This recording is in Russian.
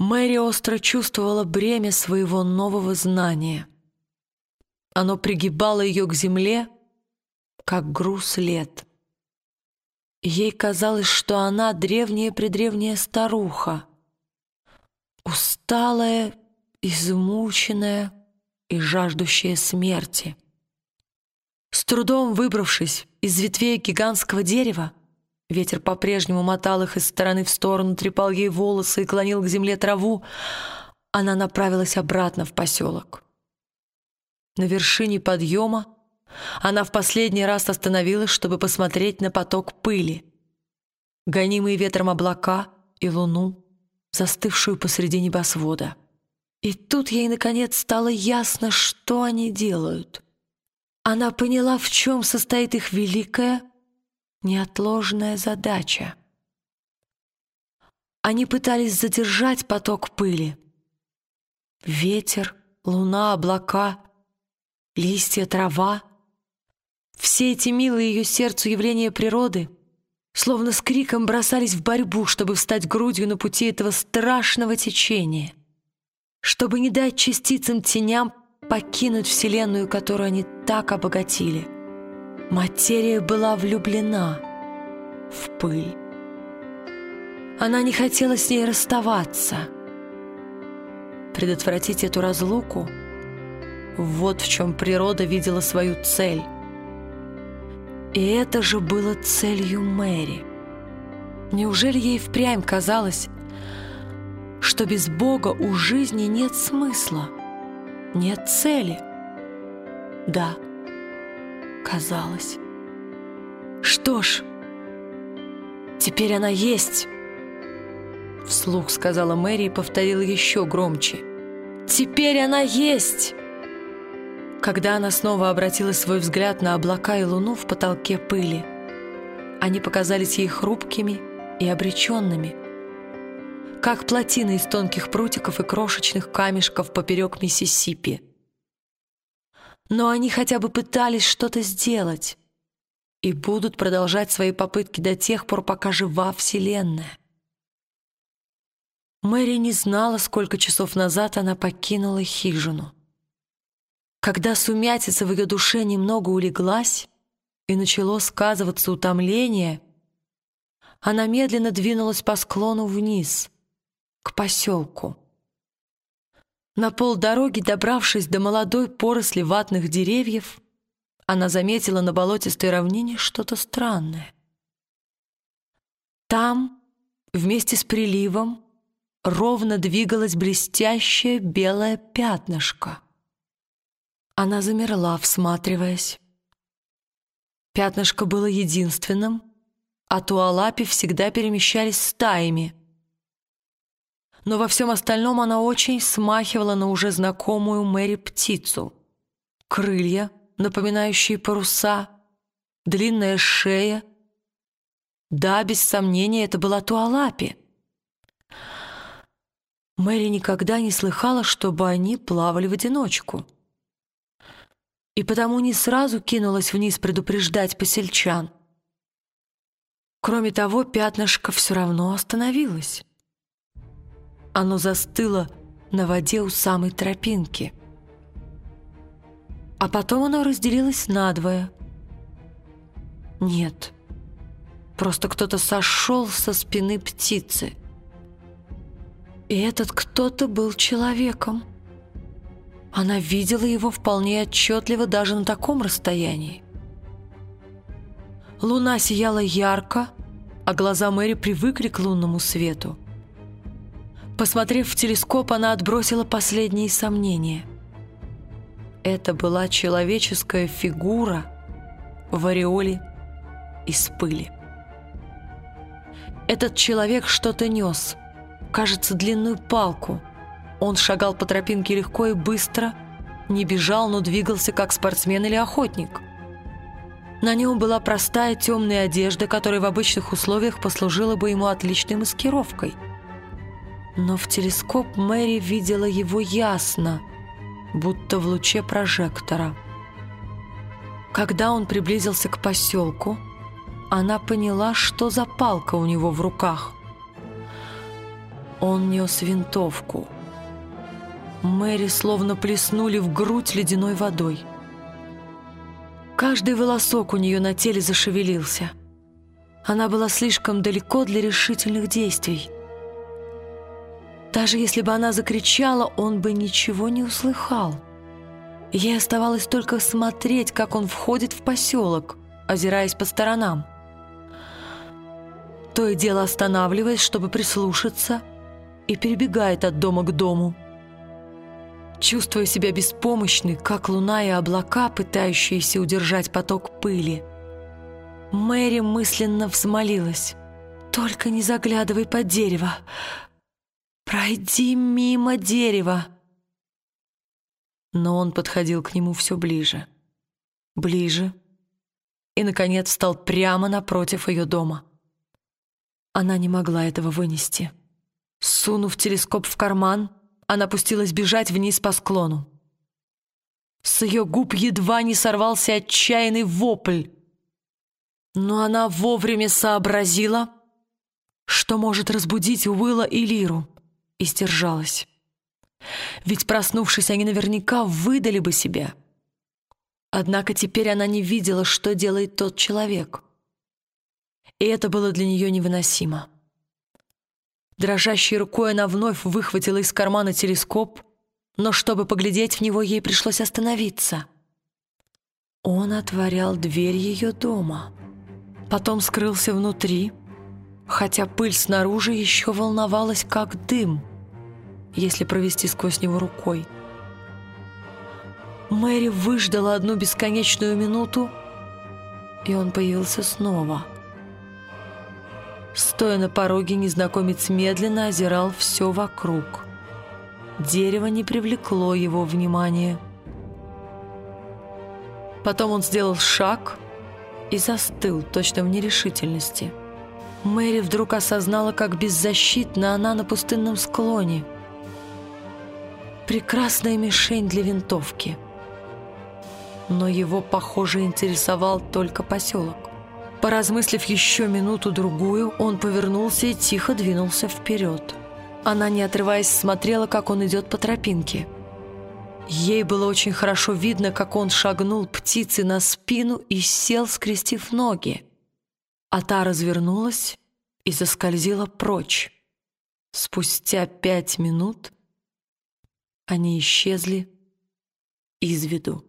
Мэри остро чувствовала бремя своего нового знания. Оно пригибало ее к земле, как груз лет. Ей казалось, что она древняя-предревняя старуха, усталая, измученная и жаждущая смерти. С трудом выбравшись из ветвей гигантского дерева, ветер по-прежнему мотал их из стороны в сторону, трепал ей волосы и клонил к земле траву, она направилась обратно в поселок. На вершине подъема она в последний раз остановилась, чтобы посмотреть на поток пыли, гонимые ветром облака и луну, застывшую посреди небосвода. И тут ей, наконец, стало ясно, что они делают. Она поняла, в чем состоит их великая, неотложная задача. Они пытались задержать поток пыли. Ветер, луна, облака, листья, трава — все эти милые ее сердцу явления природы словно с криком бросались в борьбу, чтобы встать грудью на пути этого страшного течения чтобы не дать частицам-теням покинуть Вселенную, которую они так обогатили. Материя была влюблена в пыль. Она не хотела с ней расставаться. Предотвратить эту разлуку — вот в чем природа видела свою цель. И это же было целью Мэри. Неужели ей впрямь казалось, что без Бога у жизни нет смысла, нет цели. Да, казалось. Что ж, теперь она есть, вслух сказала Мэри и повторила еще громче. Теперь она есть! Когда она снова обратила свой взгляд на облака и луну в потолке пыли, они показались ей хрупкими и обреченными – как плотина из тонких прутиков и крошечных камешков поперек Миссисипи. Но они хотя бы пытались что-то сделать и будут продолжать свои попытки до тех пор, пока жива Вселенная. Мэри не знала, сколько часов назад она покинула хижину. Когда сумятица в ее душе немного улеглась и начало сказываться утомление, она медленно двинулась по склону вниз — к поселку. На полдороги, добравшись до молодой поросли ватных деревьев, она заметила на болотистой равнине что-то странное. Там, вместе с приливом, ровно двигалось блестящее белое пятнышко. Она замерла, всматриваясь. Пятнышко было единственным, а туалапи всегда перемещались стаями — но во всем остальном она очень смахивала на уже знакомую Мэри птицу. Крылья, напоминающие паруса, длинная шея. Да, без сомнения, это была Туалапи. Мэри никогда не слыхала, чтобы они плавали в одиночку. И потому не сразу кинулась вниз предупреждать посельчан. Кроме того, пятнышко все равно остановилось. Оно застыло на воде у самой тропинки. А потом оно разделилось надвое. Нет, просто кто-то сошел со спины птицы. И этот кто-то был человеком. Она видела его вполне отчетливо даже на таком расстоянии. Луна сияла ярко, а глаза Мэри привыкли к лунному свету. Посмотрев в телескоп, она отбросила последние сомнения. Это была человеческая фигура в ореоле из пыли. Этот человек что-то нес, кажется, длинную палку. Он шагал по тропинке легко и быстро, не бежал, но двигался как спортсмен или охотник. На нем была простая темная одежда, которая в обычных условиях послужила бы ему отличной маскировкой – но в телескоп Мэри видела его ясно, будто в луче прожектора. Когда он приблизился к поселку, она поняла, что за палка у него в руках. Он нес винтовку. Мэри словно плеснули в грудь ледяной водой. Каждый волосок у нее на теле зашевелился. Она была слишком далеко для решительных действий. Даже если бы она закричала, он бы ничего не услыхал. Ей оставалось только смотреть, как он входит в поселок, озираясь по сторонам. То и дело останавливаясь, чтобы прислушаться, и перебегает от дома к дому – чувствуя себя беспомощной, как луна и облака, пытающиеся удержать поток пыли. Мэри мысленно взмолилась. «Только не заглядывай под дерево! Пройди мимо дерева!» Но он подходил к нему все ближе, ближе, и, наконец, стал прямо напротив ее дома. Она не могла этого вынести. Сунув телескоп в карман, она пустилась бежать вниз по склону. С ее губ едва не сорвался отчаянный вопль. Но она вовремя сообразила, что может разбудить Уилла и Лиру, и сдержалась. Ведь, проснувшись, они наверняка выдали бы себя. Однако теперь она не видела, что делает тот человек. И это было для нее невыносимо. Дрожащей рукой она вновь выхватила из кармана телескоп, но чтобы поглядеть в него, ей пришлось остановиться. Он отворял дверь ее дома. Потом скрылся внутри, хотя пыль снаружи еще волновалась, как дым, если провести сквозь него рукой. Мэри выждала одну бесконечную минуту, и он появился снова — Стоя на пороге, незнакомец медленно озирал все вокруг. Дерево не привлекло его внимания. Потом он сделал шаг и застыл, точно в нерешительности. Мэри вдруг осознала, как беззащитна она на пустынном склоне. Прекрасная мишень для винтовки. Но его, похоже, интересовал только поселок. Поразмыслив еще минуту-другую, он повернулся и тихо двинулся вперед. Она, не отрываясь, смотрела, как он идет по тропинке. Ей было очень хорошо видно, как он шагнул птице на спину и сел, скрестив ноги. А та развернулась и заскользила прочь. Спустя пять минут они исчезли из виду.